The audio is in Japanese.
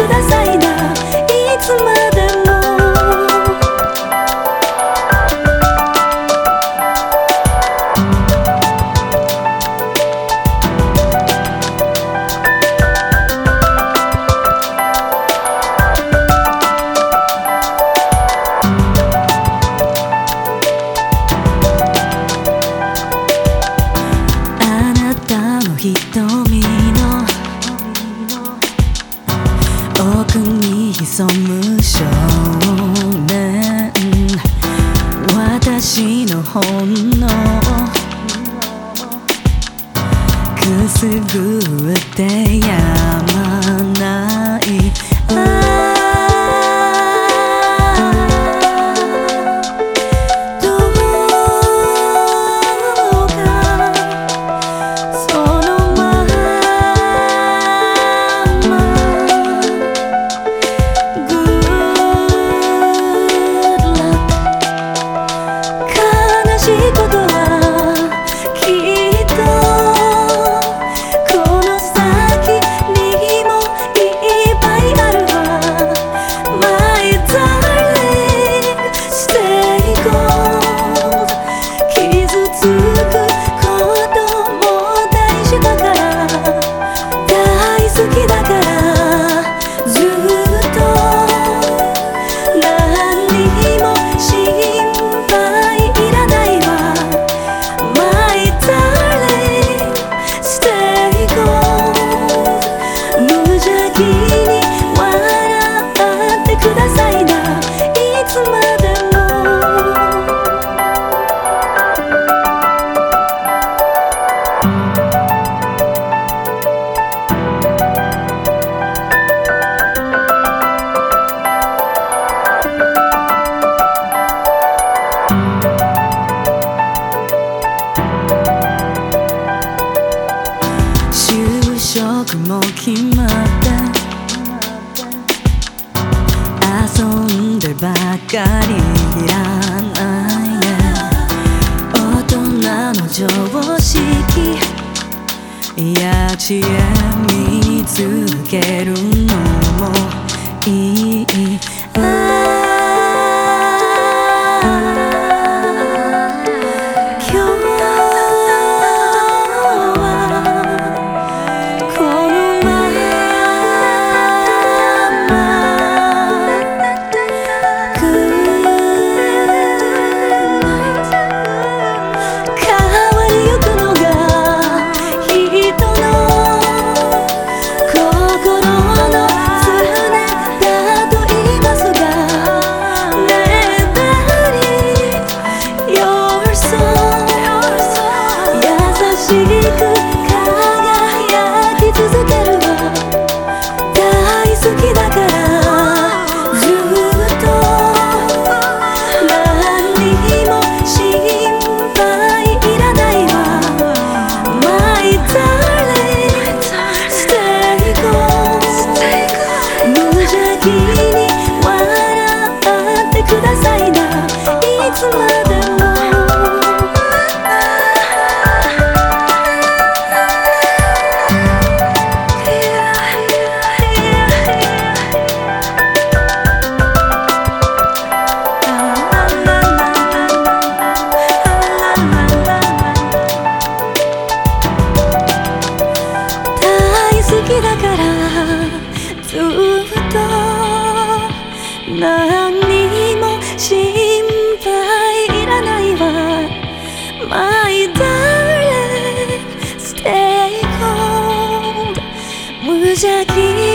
to the side. 潜む少年。私の本能。くすぐってやまない。時も決まって遊んでばかりいらない大人の常識。いや知恵見つけるからずっと何も心配いらないわ。My darling stay cold 無邪気。